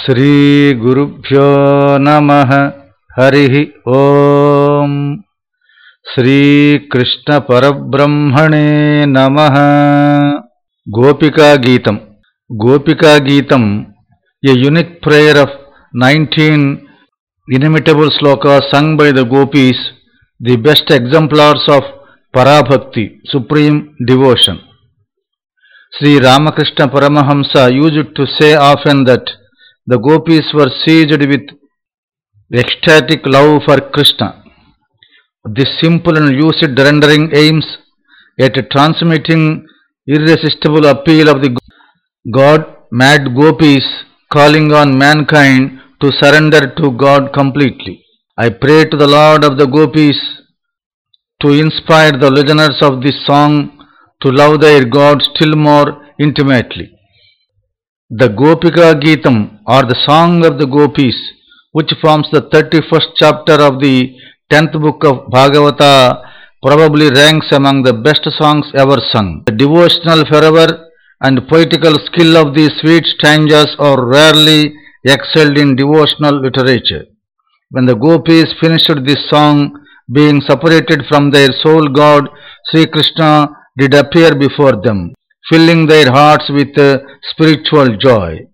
श्रीगुरुभ्यो नमः। हरिः ओम्। श्रीकृष्णपरब्रह्मणे नमः। Gopikagitam. Gopikagitam a unique prayer of nineteen inimitable shloka sung by the gopis the best exemplars of parabhakti supreme supreme devotion Shri Ramakrishna Paramahamsa used to say of an that the gopis were seized with ecstatic love for Krishna. This simple and lucid rendering aims at transmitting irresistible appeal of the God mad gopis calling on mankind to surrender to God completely. I pray to the Lord of the gopis to inspire the listeners of this song to love their God still more intimately. The Gopika Geetam or the Song of the Gopis, which forms the 31st chapter of the 10th book of Bhagavata, probably ranks among the best songs ever sung. The devotional fervor and poetical skill of these sweet stanzas are rarely excelled in devotional literature. When the gopis finished this song, being separated from their soul god, Sri Krishna did appear before them, filling their hearts with uh, spiritual joy.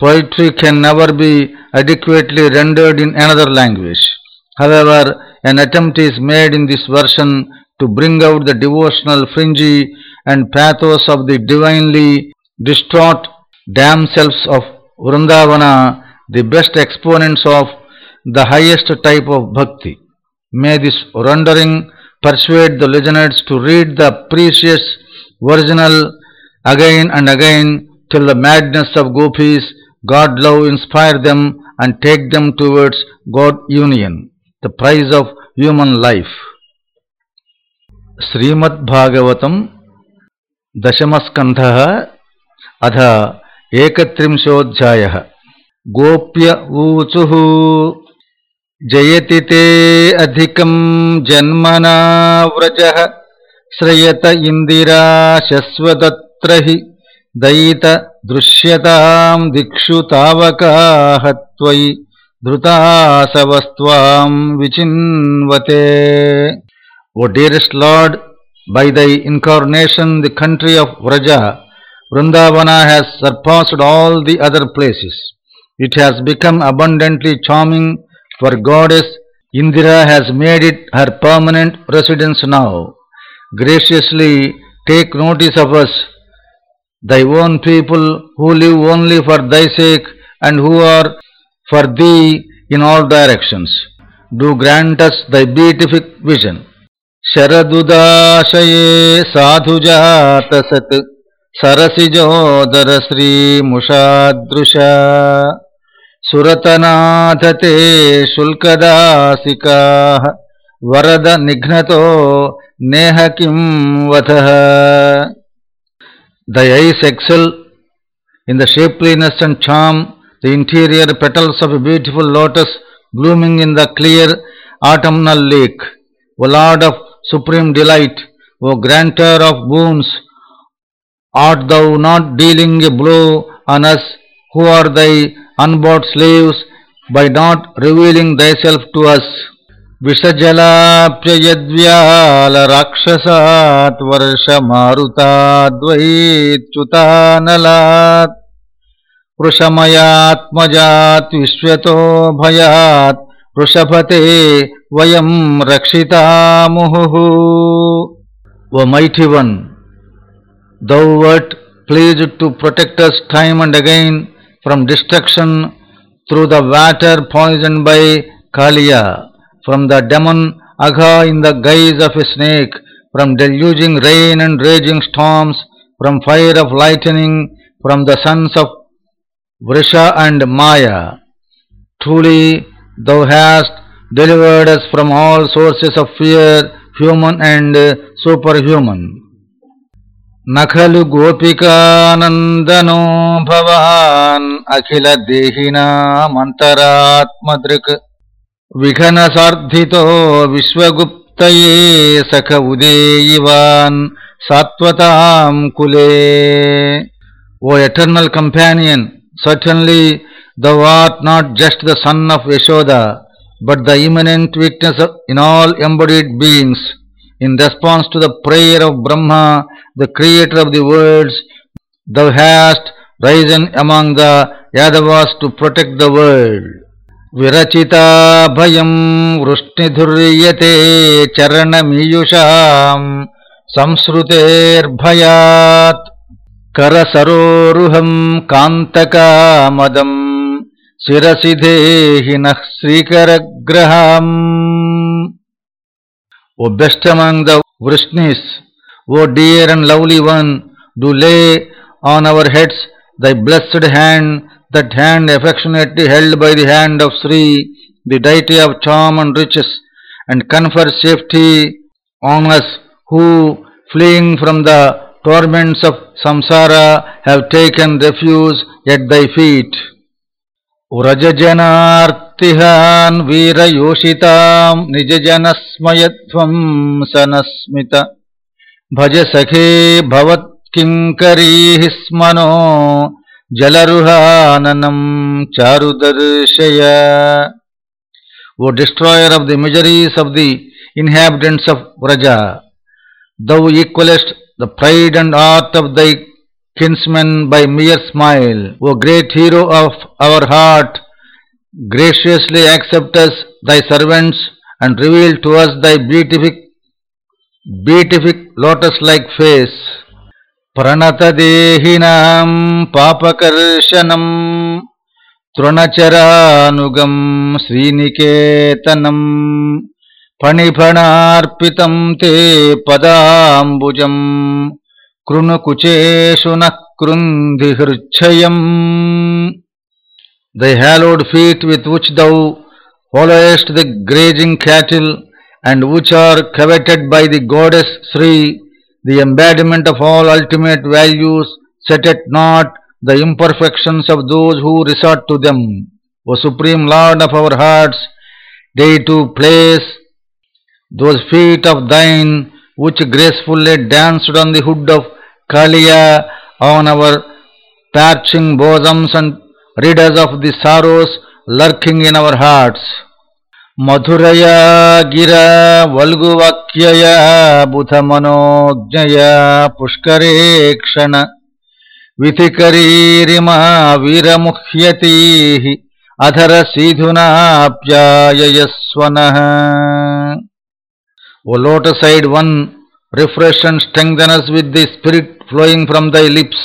Poetry can never be adequately rendered in another language. However, an attempt is made in this version to bring out the devotional fringy and pathos of the divinely distraught damsels of Vrindavana, the best exponents of the highest type of bhakti. May this rendering persuade the listeners to read the precious original again and again till the madness of gopis, God love inspire them and take them towards God union, the prize of human life. श्रीमद्भागवतं दशमस्कन्धः अथ एकत्रिंशोऽध्यायः गोप्य ऊचुः जयति ते अधिकं जन्मना व्रजः श्रयत इन्दिरा शश्वतत्र हि दयित दृश्यतां दिक्षु तावकाः त्वयि धृतासवस्त्वां विचिन्वते O dearest Lord, by thy incarnation the country of Vraja, Vrindavana has surpassed all the other places. It has become abundantly charming, for goddess Indira has made it her permanent residence now. Graciously take notice of us, thy own people who live only for thy sake and who are for thee in all directions. Do grant us thy beatific vision. शरदुदाशये साधुजातसत् सरसिजोदरश्रीमुषादृश सुरतनाथ ते शुल्कदासिकाः వరద నిఘ్నతో నేహ కిం వథ the eyes excel in the shapeliness and the the interior petals of beautiful lotus blooming in the clear autumnal lake. O Lord of supreme delight, O grantor of boons, art thou not dealing a blow on us who are thy unbought slaves by not revealing thyself to us? विषजलाप्ययद्व्यालराक्षसात् वर्षमारुताद्वैच्युतानलात् वृषमयात्मजात् विश्वतो भयात् वृषभते वयं रक्षितामुहुः O mighty one, thou wert pleased to protect us time and again from destruction through the water poisoned by Kaliya, from the demon Agha in the guise of a snake, from deluging rain and raging storms, from fire of lightning, from the sons of Vrisha and Maya. Truly, thou hast delivered us from all sources of fear, human and superhuman. न खलु गोपिकानन्दनो भवान् अखिलदेहिनामन्तरात्मदृक् विघन विघनसार्थितो विश्वगुप्त सख उदेयिवान् ओ eternal companion certainly thou art not the son of Yashoda but the immanent witness in all embodied beings in response to the prayer of Brahma the creator of the worlds thou hast risen among the Yadavas to protect the world विरचिताभयं वृष्णिधुर्यते चरणमीयुषाम् संसृतेर्भयात् करसरोरुहं कान्तकामदम् शिरसि देहि नः श्रीकरग्रहम्। O best among the Vrishnis, O dear and lovely one, do lay on our thy blessed hand that hand affectionately held by the hand of Sri, the deity of charm and riches, and confer safety on us who, fleeing from the torments of samsara, have taken refuge at thy feet. व्रजजनार्तिहान् वीरयोषिताम् निजजनस्मयत्वम् सनस्मित भज सखे भवत्किङ्करीः स्मनो Jalaruhananam Charudarshaya. O destroyer of the miseries of the inhabitants of Vraja, thou equalest the pride and art of thy kinsmen by mere smile. O great hero of our heart, graciously accept us thy servants and reveal to us thy beatific, beatific lotus-like face. ప్రణతదేహినాం పాపకర్షణం తృణచరానుగం శ్రీనికేతనం ఫణిఫణార్పితం తే పదాంబుజం కృణుకుచేషు నృంధి హృచ్చయం the hallowed feet with which thou followest the grazing cattle and which are coveted by the goddess Shri the embodiment of all ultimate values, set at naught the imperfections of those who resort to them. O Supreme Lord of our hearts, day to place those feet of thine which gracefully danced on the hood of Kaliya on our parching bosoms and rid us of the sorrows lurking in our hearts. मधुरया गिरा वलगुवाक्य बुध मनोज्ञय पुष्करेक्षण। विधिकरीमा वीर मुह्यती अधर सीधुनाप्यायस्वन O lotus eyed one, refresh and strengthen with the spirit flowing from thy lips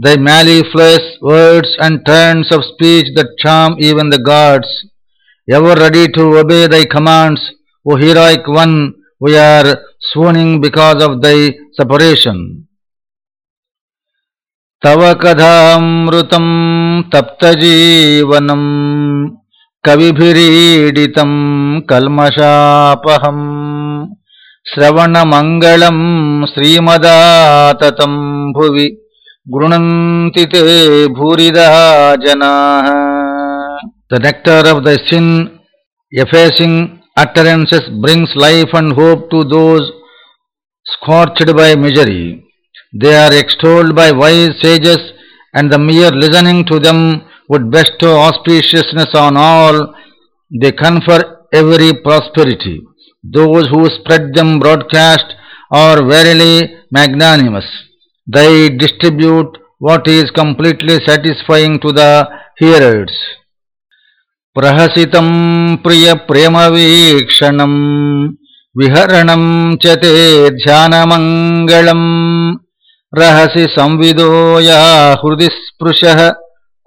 thy mellifluous words and turns of speech the charm even the gods ever ready to obey thy commands, O heroic one, we are swooning because of thy separation. तव कथामृतं तप्तजीवनं कविभिरीडितं कल्मषापहम् श्रवणमङ्गलं श्रीमदाततं भुवि गृणन्ति ते भूरिदा जनाः the nectar of thy sin effacing utterances brings life and hope to those scorched by misery. They are extolled by wise sages, and the mere listening to them would bestow auspiciousness on all. They confer every prosperity. Those who spread them broadcast are verily magnanimous. They distribute what is completely satisfying to the hearers. प्रहसितं प्रियप्रेमवीक्षणम् विहरणं च ते ध्यानमङ्गलम् रहसि संविदो या हृदि स्पृशः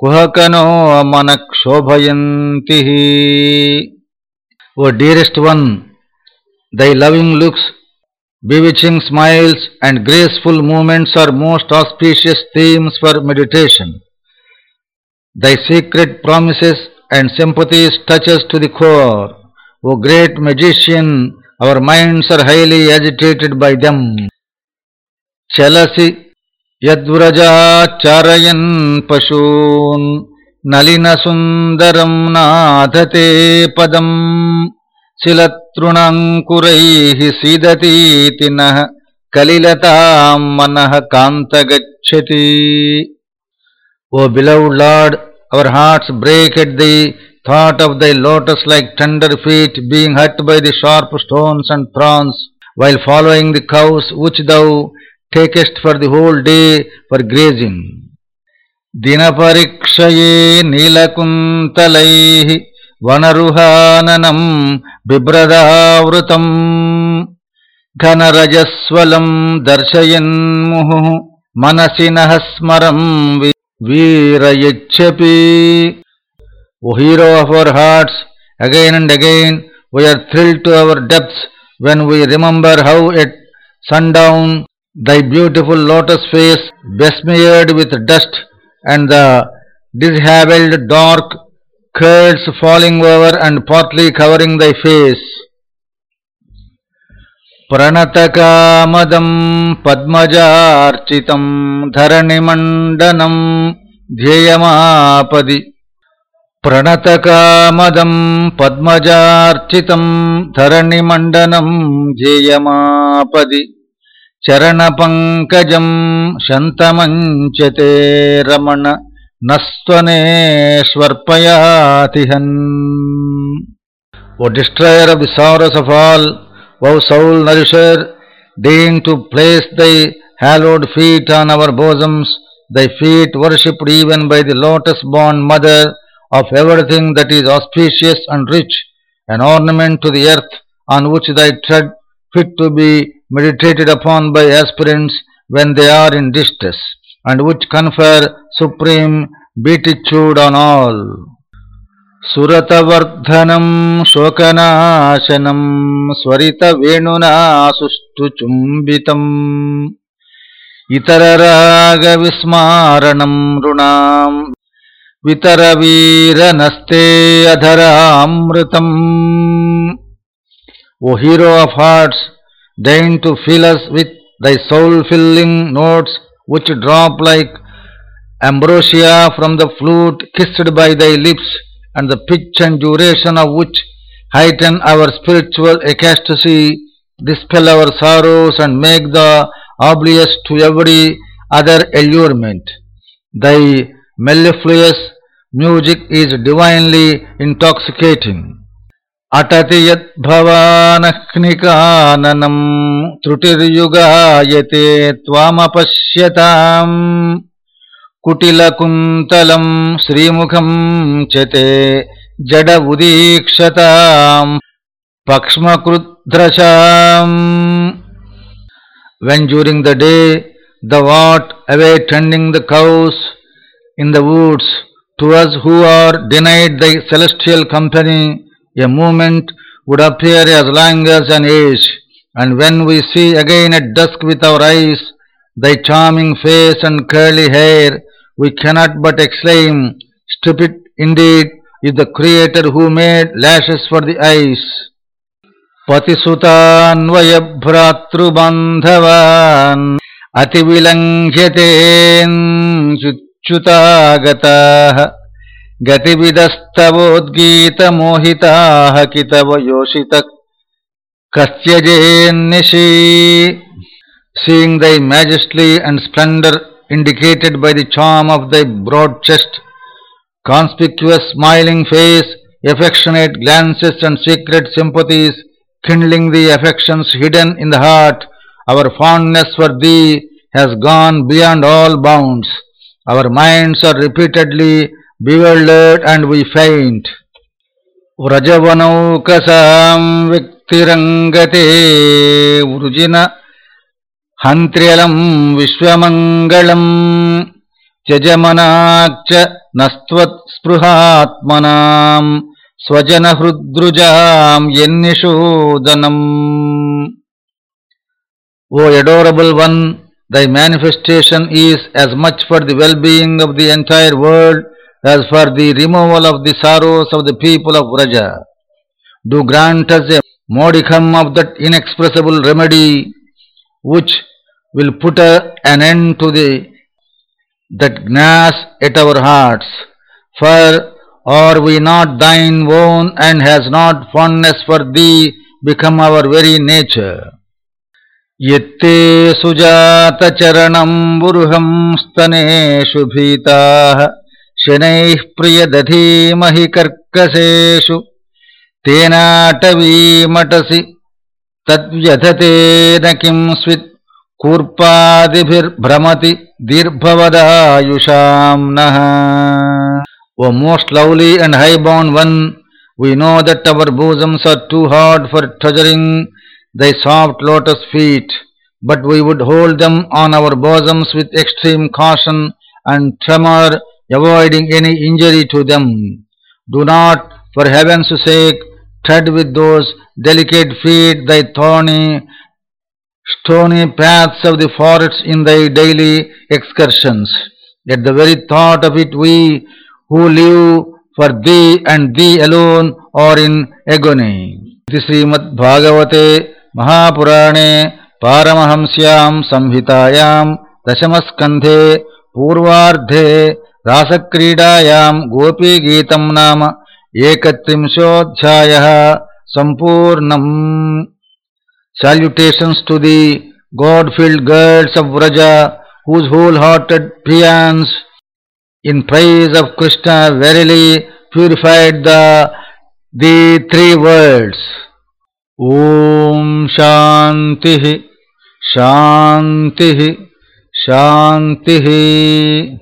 कुहकनो मनक्षोभयन्तिः O dearest one, thy loving looks, bewitching smiles and graceful movements are most auspicious themes for meditation. Thy secret promises and sympathy touches to the core. O great magician, our minds are highly agitated by them. Chalasi यद्व्रजाचारयन् पशून् नलिनसुन्दरं नाधते पदम् शिलतृणङ्कुरैः सीदतीति नः कलिलतां मनः कान्तगच्छति O beloved Lord, Our hearts break at the thought of thy lotus like tender feet being hurt by the sharp stones and thorns, while following the cows which thou takest for the whole day for grazing. दिनपरीक्षये नीलकुन्तलैः वनरुहाननम् बिभ्रदावृतम् घनरजस्वलम् दर्शयन्मुहुः मनसि नः स्मरम् Veera Yechapi. O oh, hero of our hearts, again and again we are thrilled to our depths when we remember how at sundown thy beautiful lotus face besmeared with dust and the dishevelled dark curls falling over and partly covering thy face. ప్రణతకామదం పద్మజార్చితం ధరణిమండనం ధ్యేయమాపది ప్రణతకామదం పద్మజార్చితం ధరణిమండనం ధ్యేయమాపది చరణపంకజం శంతమంచతే Ramana నస్త్వనేష్వర్పయాతిహన్ O destroyer of the sorrows of all, O soul nourisher, deign to place thy hallowed feet on our bosoms, thy feet worshipped even by the lotus-born mother of everything that is auspicious and rich, an ornament to the earth on which thy tread, fit to be meditated upon by aspirants when they are in distress, and which confer supreme beatitude on all. సురతవర్ధనం శోకనాశనం స్వరితవేణునా సుస్థుచుంబితం ఇతరరాగవిస్మారణం నృణాం వితరవీరనస్తే అధరామృతం. O hero of hearts deign to fill us with thy soul filling notes which drop like ambrosia from the flute kissed by thy lips and the pitch and duration of which heighten our spiritual ecstasy, dispel our sorrows and make the oblivious to every other allurement. Thy mellifluous music is divinely intoxicating. अटति यद्भवानह्निकाननम् त्रुटिर्युगायते त्वामपश्यताम् कुटिलकुन्तलम् श्रीमुखम् च जड उदीक्षता पक्ष्मकृद्रशाम् when during the day thou wert away tending the cows in the woods to us who are denied thy celestial company a moment would appear as long as an age and when we see again at dusk with our eyes thy charming face and curly hair we cannot but exclaim, stupid indeed is the creator who made lashes for the eyes. Patisutanvayabhratrubandhavan ativilangyaten chuchutagatah gatividastavodgita mohitah kitavayoshitak kasyajen nishi Seeing thy majesty and splendor indicated by the charm of thy broad chest, conspicuous smiling face, affectionate glances and secret sympathies, kindling the affections hidden in the heart, our fondness for thee has gone beyond all bounds. Our minds are repeatedly bewildered and we faint. व्रजवनौकसां व्यक्तिरङ्गते वृजिन हन्त्र्यलं विश्वमङ्गलम् जजमनाक्च नस्त्वत्स्पृहात्मनाम् स्वजनहृद्रुजाम् यन्निषोदनम् O adorable one, thy manifestation is as much for the well-being of the entire world as for the removal of the sorrows of the people of Vraja. Do grant us a modicum of that inexpressible remedy which will put a, an end to the that gnaws at our hearts. For are we not thine own, and has not fondness for thee become our very nature? यत्ते सुजातचरणम्बुरुहं स्तनेषु भीताः शनैः प्रियदधीमहि कर्कशेषु तेनाटवीमटसि तद्व्यथतेन किं स्वित् கூர்ப்பாதிபிர்பிரமதி தீர்பவதாயுஷாம்னஹ O most lovely and high-born one, we know that our bosoms are too hard for treasuring thy soft lotus feet, but we would hold them on our bosoms with extreme caution and tremor, avoiding any injury to them. Do not, for heaven's sake, tread with those delicate feet thy thorny stony paths of the forests in thy daily excursions. At the very thought of it, we who live for thee and thee alone are in agony. इति श्रीमद्भागवते महापुराणे पारमहंस्यां संहितायां दशमस्कन्धे पूर्वार्धे रासक्रीडायां गोपीगीतं नाम एकत्रिंशोऽध्यायः सम्पूर्णम् Salutations to the God-filled girls of Vraja, whose whole-hearted paeans in praise of Krishna verily purified the, the three worlds. Om Shanti Shanti Shanti